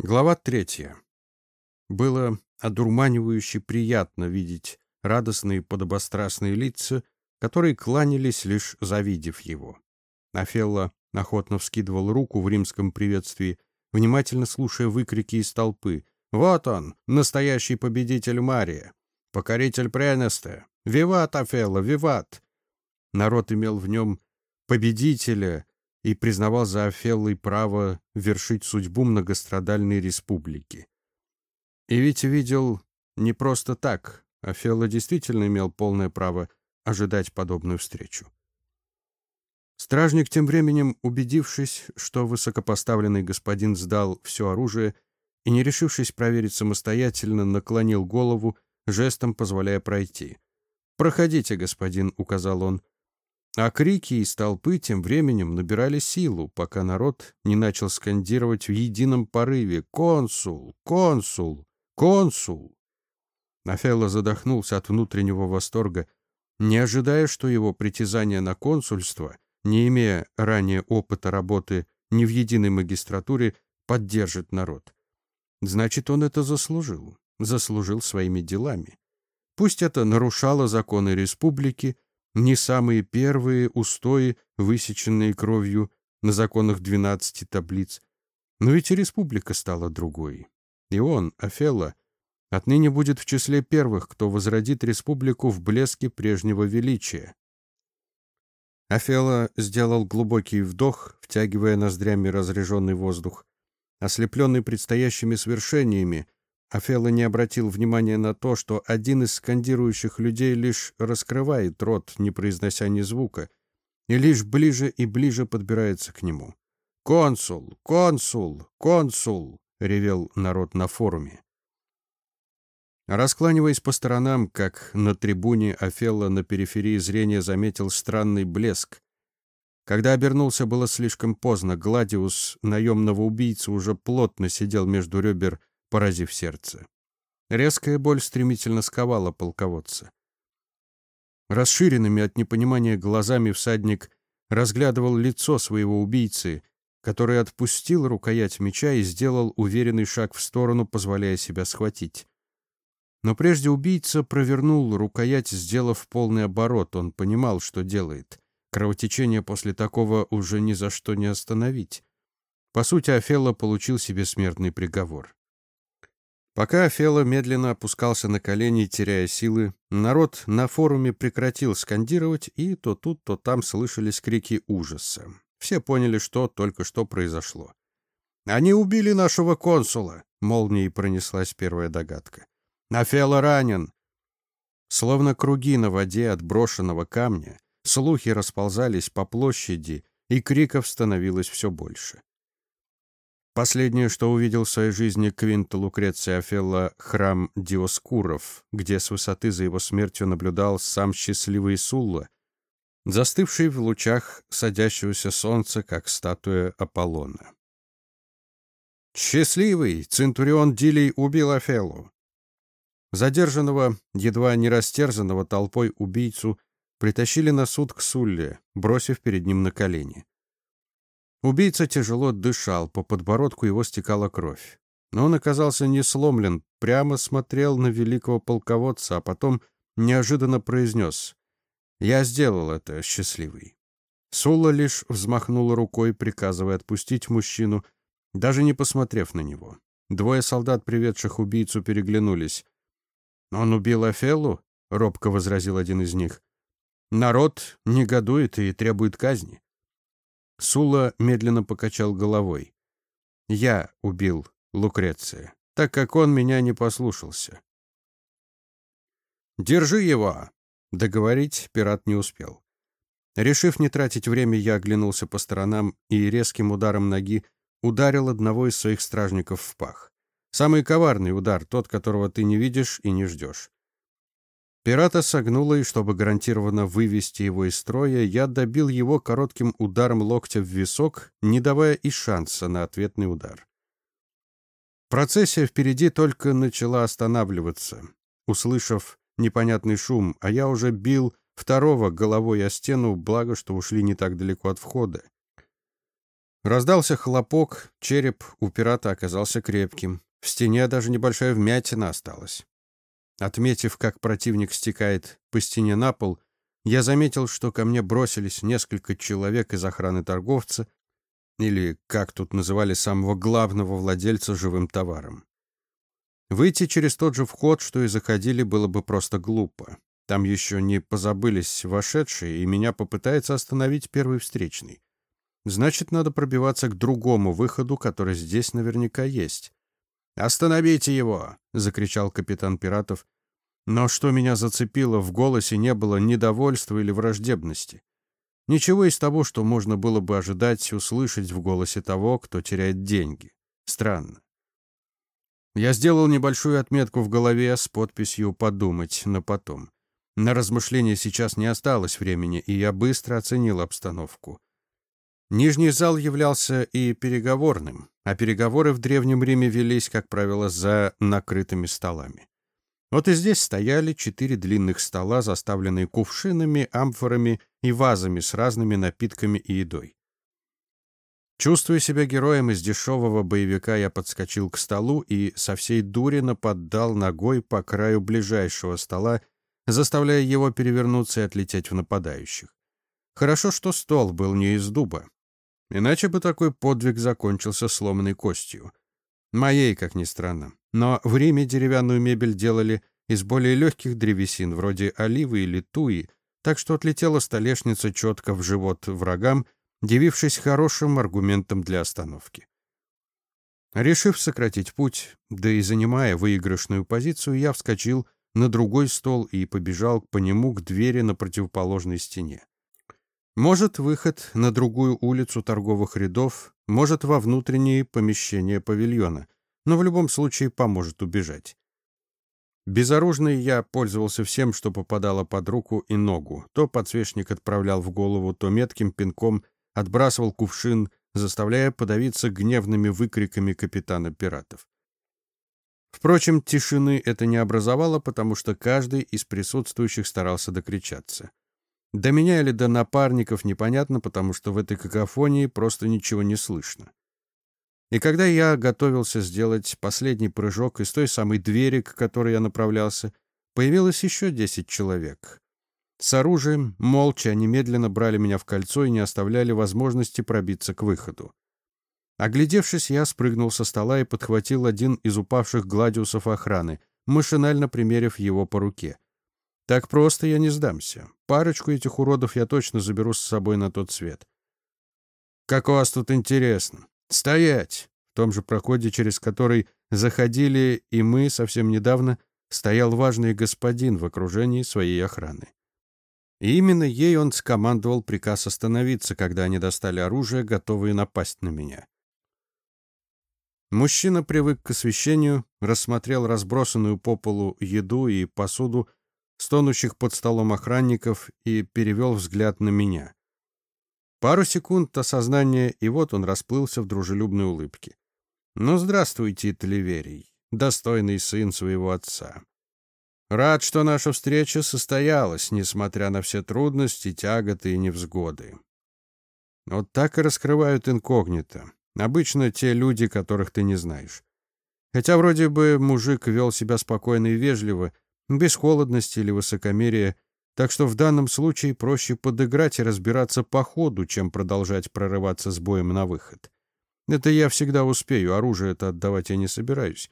Глава третья. Было одурманивающе приятно видеть радостные подобострастные лица, которые кланялись, лишь завидев его. Афелла охотно вскидывал руку в римском приветствии, внимательно слушая выкрики из толпы. «Вот он, настоящий победитель Мария! Покоритель Пренеста! Виват, Афелла, виват!» Народ имел в нем победителя, и признавал за Офеллой право вершить судьбу многострадальной республики. И ведь видел не просто так. Офелла действительно имел полное право ожидать подобную встречу. Стражник, тем временем, убедившись, что высокопоставленный господин сдал все оружие и, не решившись проверить самостоятельно, наклонил голову, жестом позволяя пройти. «Проходите, господин», — указал он, — а крики из толпы тем временем набирали силу, пока народ не начал скандировать в едином порыве «Консул! Консул! Консул!». Афелло задохнулся от внутреннего восторга, не ожидая, что его притязание на консульство, не имея ранее опыта работы ни в единой магистратуре, поддержит народ. Значит, он это заслужил, заслужил своими делами. Пусть это нарушало законы республики, не самые первые устои, высеченные кровью на законах двенадцати таблиц. Но ведь и республика стала другой. И он, Офелло, отныне будет в числе первых, кто возродит республику в блеске прежнего величия. Офелло сделал глубокий вдох, втягивая ноздрями разреженный воздух. Ослепленный предстоящими свершениями, Афела не обратил внимания на то, что один из скандирующих людей лишь раскрывает рот, не произнося ни звука, и лишь ближе и ближе подбирается к нему. «Консул! Консул! Консул!» — ревел народ на форуме. Раскланиваясь по сторонам, как на трибуне, Офелло на периферии зрения заметил странный блеск. Когда обернулся, было слишком поздно. Гладиус, наемного убийцы, уже плотно сидел между ребер поразив сердце. Резкая боль стремительно сковала полководца. Расширенными от непонимания глазами всадник разглядывал лицо своего убийцы, который отпустил рукоять меча и сделал уверенный шаг в сторону, позволяя себя схватить. Но прежде убийца провернул рукоять, сделав полный оборот. Он понимал, что делает. Кровотечение после такого уже ни за что не остановить. По сути, Офелло получил себе смертный приговор. Пока Фело медленно опускался на колени, теряя силы, народ на форуме прекратил скандировать, и то тут, то там слышались крики ужаса. Все поняли, что только что произошло. «Они убили нашего консула!» — молнией пронеслась первая догадка. «А Фело ранен!» Словно круги на воде от брошенного камня, слухи расползались по площади, и криков становилось все больше. Последнее, что увидел в своей жизни Квинт Лукреция Офелло, храм Диоскуров, где с высоты за его смертью наблюдал сам счастливый Сулла, застывший в лучах садящегося солнца, как статуя Аполлона. Счастливый Центурион Дилей убил Офеллу. Задержанного, едва не растерзанного толпой убийцу, притащили на суд к Сулле, бросив перед ним на колени. Убийца тяжело дышал, по подбородку его стекала кровь. Но он оказался не сломлен, прямо смотрел на великого полководца, а потом неожиданно произнес «Я сделал это, счастливый». Сула лишь взмахнула рукой, приказывая отпустить мужчину, даже не посмотрев на него. Двое солдат, приведших убийцу, переглянулись. «Он убил Офеллу?» — робко возразил один из них. «Народ негодует и требует казни». Сула медленно покачал головой. «Я убил Лукреция, так как он меня не послушался». «Держи его!» Договорить пират не успел. Решив не тратить время, я оглянулся по сторонам и резким ударом ноги ударил одного из своих стражников в пах. Самый коварный удар, тот, которого ты не видишь и не ждешь. Пирата согнуло, и чтобы гарантированно вывести его из строя, я добил его коротким ударом локтя в висок, не давая и шанса на ответный удар. Процессия впереди только начала останавливаться, услышав непонятный шум, а я уже бил второго головой о стену, благо, что ушли не так далеко от входа. Раздался хлопок, череп у пирата оказался крепким. В стене даже небольшая вмятина осталась. Отметив, как противник стекает по стене на пол, я заметил, что ко мне бросились несколько человек из охраны торговца, или, как тут называли, самого главного владельца живым товаром. Выйти через тот же вход, что и заходили, было бы просто глупо. Там еще не позабылись вошедшие, и меня попытается остановить первый встречный. Значит, надо пробиваться к другому выходу, который здесь наверняка есть. «Остановите его!» — закричал капитан пиратов. Но что меня зацепило, в голосе не было недовольства или враждебности. Ничего из того, что можно было бы ожидать услышать в голосе того, кто теряет деньги. Странно. Я сделал небольшую отметку в голове с подписью «Подумать на потом». На размышления сейчас не осталось времени, и я быстро оценил обстановку. Нижний зал являлся и переговорным, а переговоры в Древнем Риме велись, как правило, за накрытыми столами. Вот и здесь стояли четыре длинных стола, заставленные кувшинами, амфорами и вазами с разными напитками и едой. Чувствуя себя героем из дешевого боевика, я подскочил к столу и со всей дури наподдал ногой по краю ближайшего стола, заставляя его перевернуться и отлететь в нападающих. Хорошо, что стол был не из дуба. Иначе бы такой подвиг закончился сломанной костью. Моей, как ни странно. Но в Риме деревянную мебель делали из более легких древесин, вроде оливы или туи, так что отлетела столешница четко в живот врагам, дивившись хорошим аргументом для остановки. Решив сократить путь, да и занимая выигрышную позицию, я вскочил на другой стол и побежал по нему к двери на противоположной стене. Может, выход на другую улицу торговых рядов, может, во внутренние помещения павильона, но в любом случае поможет убежать. Безоружный я пользовался всем, что попадало под руку и ногу. То подсвечник отправлял в голову, то метким пинком отбрасывал кувшин, заставляя подавиться гневными выкриками капитана пиратов. Впрочем, тишины это не образовало, потому что каждый из присутствующих старался докричаться. До меня или до напарников непонятно, потому что в этой какофонии просто ничего не слышно. И когда я готовился сделать последний прыжок из той самой двери, к которой я направлялся, появилось еще десять человек. С оружием, молча, они медленно брали меня в кольцо и не оставляли возможности пробиться к выходу. Оглядевшись, я спрыгнул со стола и подхватил один из упавших гладиусов охраны, машинально примерив его по руке. Так просто я не сдамся. Парочку этих уродов я точно заберу с собой на тот свет. Как у вас тут интересно. Стоять! В том же проходе, через который заходили и мы совсем недавно, стоял важный господин в окружении своей охраны. И именно ей он скомандовал приказ остановиться, когда они достали оружие, готовые напасть на меня. Мужчина привык к освещению, рассмотрел разбросанную по полу еду и посуду, стонущих под столом охранников и перевел взгляд на меня. Пару секунд осознания, и вот он расплылся в дружелюбной улыбке. «Ну, здравствуйте, Телеверий, достойный сын своего отца. Рад, что наша встреча состоялась, несмотря на все трудности, тяготы и невзгоды. Вот так и раскрывают инкогнито. Обычно те люди, которых ты не знаешь. Хотя вроде бы мужик вел себя спокойно и вежливо, без холодности или высокомерия, так что в данном случае проще подыграть и разбираться по ходу, чем продолжать прорываться с боем на выход. Это я всегда успею, оружие это отдавать я не собираюсь.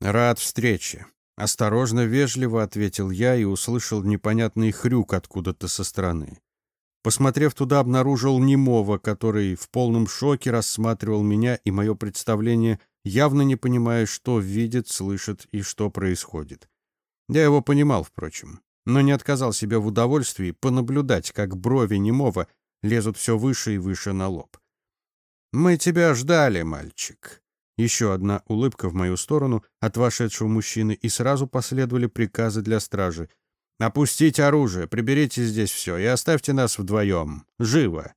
Рад встрече. Осторожно, вежливо ответил я и услышал непонятный хрюк откуда-то со стороны. Посмотрев туда, обнаружил немого, который в полном шоке рассматривал меня и мое представление, явно не понимая, что видит, слышит и что происходит. Я его понимал, впрочем, но не отказал себе в удовольствии понаблюдать, как брови немого лезут все выше и выше на лоб. «Мы тебя ждали, мальчик». Еще одна улыбка в мою сторону от вошедшего мужчины, и сразу последовали приказы для стражи. «Опустить оружие, приберите здесь все и оставьте нас вдвоем. Живо!»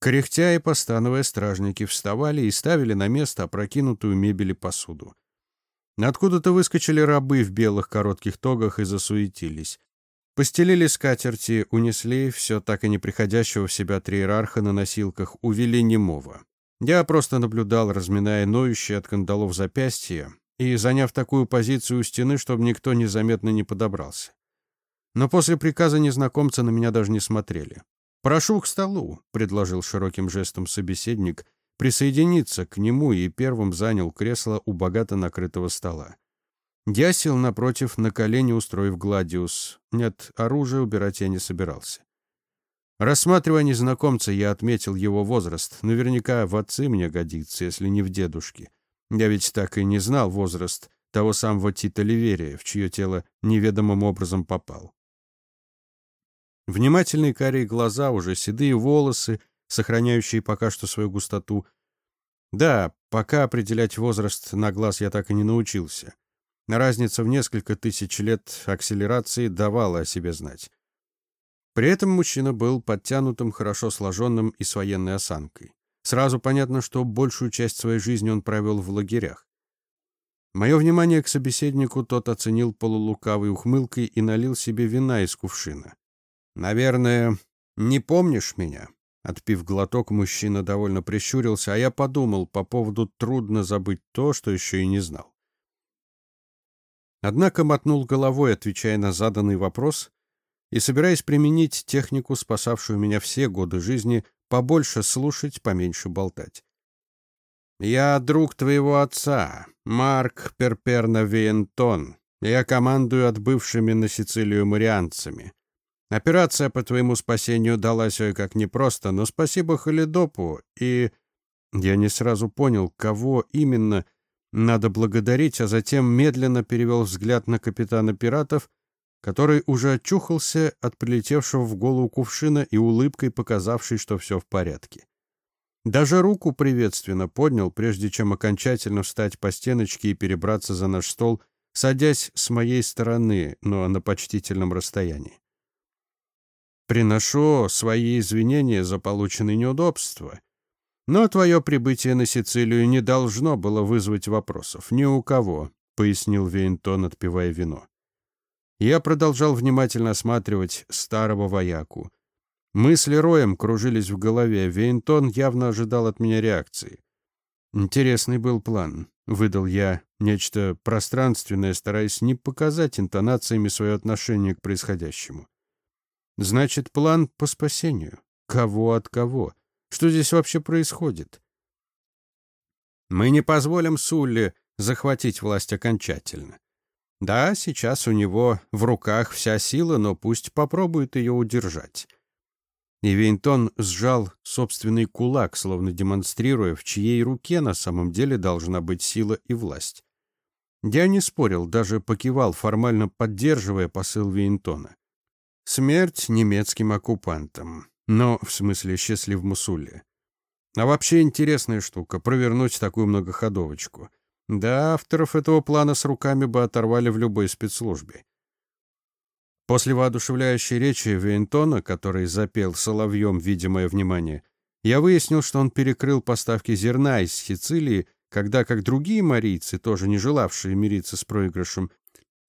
Кряхтя и постановая, стражники вставали и ставили на место опрокинутую мебель и посуду. Откуда-то выскочили рабы в белых коротких тогах и засуетились. Постелили скатерти, унесли все так и не приходящего в себя триерарха на носилках, увели немого. Я просто наблюдал, разминая ноющие от кандалов запястья и заняв такую позицию у стены, чтобы никто незаметно не подобрался. Но после приказа незнакомца на меня даже не смотрели. «Прошу к столу», — предложил широким жестом собеседник, присоединиться к нему и первым занял кресло у богато накрытого стола. Я сел напротив, на колени устроив гладиус. Нет, оружие убирать я не собирался. Рассматривая незнакомца, я отметил его возраст. Наверняка в отцы мне годится, если не в дедушке. Я ведь так и не знал возраст того самого Тита Ливерия, в чье тело неведомым образом попал. Внимательные карие глаза, уже седые волосы, сохраняющие пока что свою густоту. Да, пока определять возраст на глаз я так и не научился. Разница в несколько тысяч лет акселерации давала о себе знать. При этом мужчина был подтянутым, хорошо сложенным и с военной осанкой. Сразу понятно, что большую часть своей жизни он провел в лагерях. Мое внимание к собеседнику тот оценил полулукавой ухмылкой и налил себе вина из кувшина. «Наверное, не помнишь меня?» Отпив глоток, мужчина довольно прищурился, а я подумал по поводу «трудно забыть то, что еще и не знал». Однако мотнул головой, отвечая на заданный вопрос, и собираясь применить технику, спасавшую меня все годы жизни, побольше слушать, поменьше болтать. «Я друг твоего отца, Марк Перперна Виентон. Я командую отбывшими на Сицилию марианцами. Операция по твоему спасению далась ой как непросто, но спасибо Халидопу, и...» Я не сразу понял, кого именно надо благодарить, а затем медленно перевел взгляд на капитана пиратов, который уже очухался от прилетевшего в голову кувшина и улыбкой показавшей, что все в порядке. Даже руку приветственно поднял, прежде чем окончательно встать по стеночке и перебраться за наш стол, садясь с моей стороны, но на почтительном расстоянии. «Приношу свои извинения за полученные неудобства», но твое прибытие на Сицилию не должно было вызвать вопросов ни у кого, пояснил Вейнтон, отпивая вино. Я продолжал внимательно осматривать старого вояку. Мысли роем кружились в голове. Вейнтон явно ожидал от меня реакции. Интересный был план, выдал я нечто пространственное, стараясь не показать интонациями свое отношение к происходящему. Значит, план по спасению. Кого от кого? Что здесь вообще происходит? Мы не позволим Сулле захватить власть окончательно. Да, сейчас у него в руках вся сила, но пусть попробует ее удержать. И Винтон сжал собственный кулак, словно демонстрируя, в чьей руке на самом деле должна быть сила и власть. Я не спорил, даже покивал, формально поддерживая посыл Винтона. Смерть немецким оккупантам. Но, в смысле, счастлив Мусуле. А вообще интересная штука — провернуть такую многоходовочку. Да, авторов этого плана с руками бы оторвали в любой спецслужбе. После воодушевляющей речи Вейнтона, который запел соловьем видимое внимание, я выяснил, что он перекрыл поставки зерна из Сицилии, когда, как другие марийцы, тоже не желавшие мириться с проигрышем,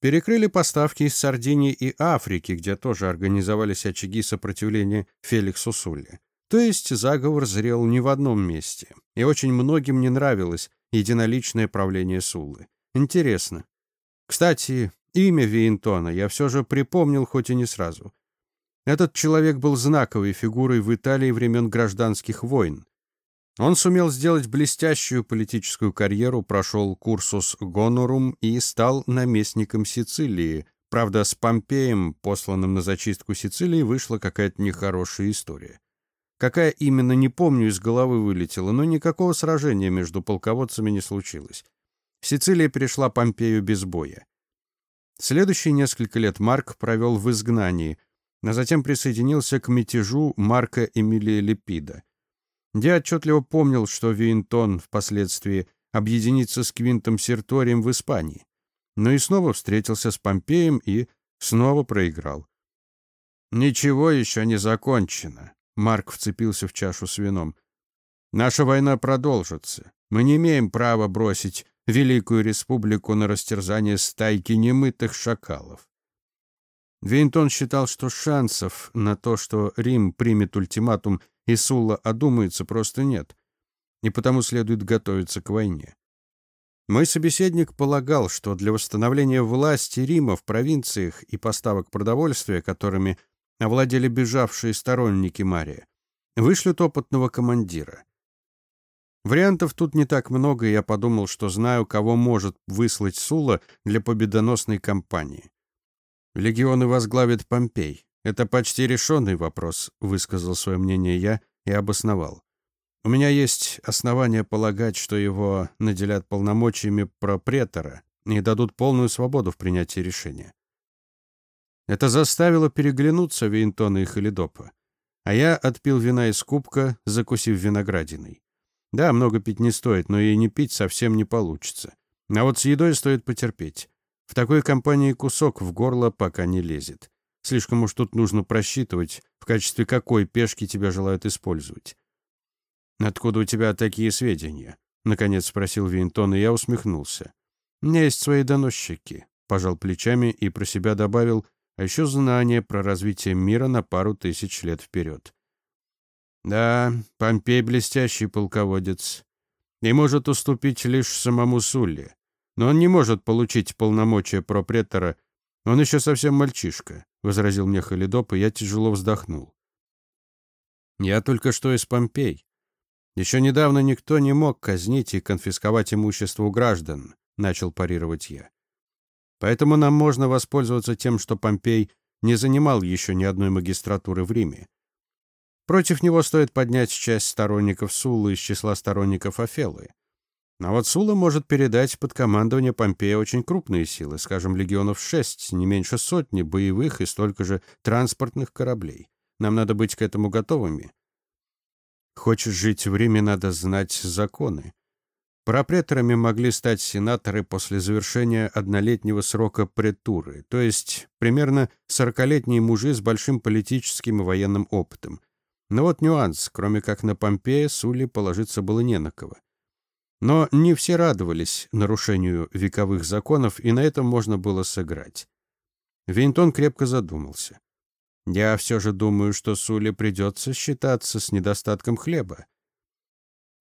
Перекрыли поставки из Сардинии и Африки, где тоже организовались очаги сопротивления Феликсу Сулли. То есть заговор зрел не в одном месте, и очень многим не нравилось единоличное правление Суллы. Интересно. Кстати, имя Виентона я все же припомнил, хоть и не сразу. Этот человек был знаковой фигурой в Италии времен гражданских войн. Он сумел сделать блестящую политическую карьеру, прошел курсус гонорум и стал наместником Сицилии. Правда, с Помпеем, посланным на зачистку Сицилии, вышла какая-то нехорошая история. Какая именно, не помню, из головы вылетела, но никакого сражения между полководцами не случилось. Сицилия перешла Помпею без боя. Следующие несколько лет Марк провел в изгнании, а затем присоединился к мятежу Марка Эмилия Лепида — я отчетливо помнил, что Винтон впоследствии объединится с Квинтом Серторием в Испании, но и снова встретился с Помпеем и снова проиграл. «Ничего еще не закончено», — Марк вцепился в чашу с вином. «Наша война продолжится. Мы не имеем права бросить Великую Республику на растерзание стайки немытых шакалов». Вейнтон считал, что шансов на то, что Рим примет ультиматум и Сулла одумается, просто нет, и потому следует готовиться к войне. Мой собеседник полагал, что для восстановления власти Рима в провинциях и поставок продовольствия, которыми овладели бежавшие сторонники Мария, вышлют опытного командира. Вариантов тут не так много, и я подумал, что знаю, кого может выслать Сула для победоносной кампании. Легионы возглавит Помпей. Это почти решенный вопрос, высказал свое мнение я и обосновал. У меня есть основания полагать, что его наделят полномочиями пропретора и дадут полную свободу в принятии решения. Это заставило переглянуться Вейнтона и Халидопа. А я отпил вина из кубка, закусив виноградиной. Да, много пить не стоит, но и не пить совсем не получится. А вот с едой стоит потерпеть. В такой компании кусок в горло пока не лезет. Слишком уж тут нужно просчитывать, в качестве какой пешки тебя желают использовать. «Откуда у тебя такие сведения?» — наконец спросил Винтон, и я усмехнулся. «У меня есть свои доносчики», — пожал плечами и про себя добавил, а еще знания про развитие мира на пару тысяч лет вперед. Да, Помпей блестящий полководец и может уступить лишь самому Сулле. Но он не может получить полномочия пропретора. Он еще совсем мальчишка, — возразил мне Халидоп, и я тяжело вздохнул. Я только что из Помпей. Еще недавно никто не мог казнить и конфисковать имущество у граждан, — начал парировать я. Поэтому нам можно воспользоваться тем, что Помпей не занимал еще ни одной магистратуры в Риме. Против него стоит поднять часть сторонников Сулы из числа сторонников Офелы. А вот Сула может передать под командование Помпея очень крупные силы, скажем, легионов шесть, не меньше сотни боевых и столько же транспортных кораблей. Нам надо быть к этому готовыми. Хочешь жить в Риме, надо знать законы. Пропреторами могли стать сенаторы после завершения однолетнего срока претуры, то есть примерно сорокалетние мужи с большим политическим и военным опытом. Но вот нюанс, кроме как на Помпея, Сули положиться было не на кого. Но не все радовались нарушению вековых законов, и на этом можно было сыграть. Винтон крепко задумался. «Я все же думаю, что Сули придется считаться с недостатком хлеба.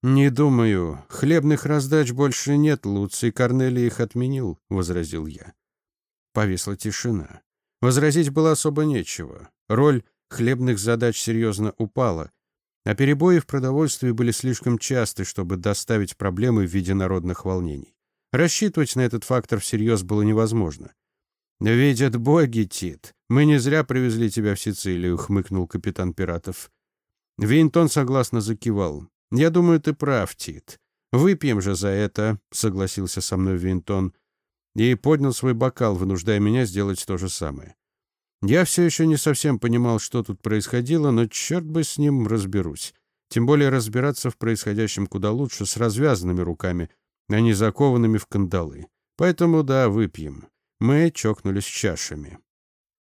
«Не думаю. Хлебных раздач больше нет, Луций Корнелий их отменил», — возразил я. Повисла тишина. Возразить было особо нечего. Роль хлебных задач серьезно упала, а перебои в продовольствии были слишком часты, чтобы доставить проблемы в виде народных волнений. Рассчитывать на этот фактор всерьез было невозможно. «Видят боги, Тит. Мы не зря привезли тебя в Сицилию», — хмыкнул капитан пиратов. Винтон согласно закивал. «Я думаю, ты прав, Тит. Выпьем же за это», — согласился со мной Винтон и поднял свой бокал, вынуждая меня сделать то же самое. Я все еще не совсем понимал, что тут происходило, но черт бы с ним разберусь. Тем более разбираться в происходящем куда лучше с развязанными руками, а не закованными в кандалы. Поэтому да, выпьем. Мы чокнулись чашами.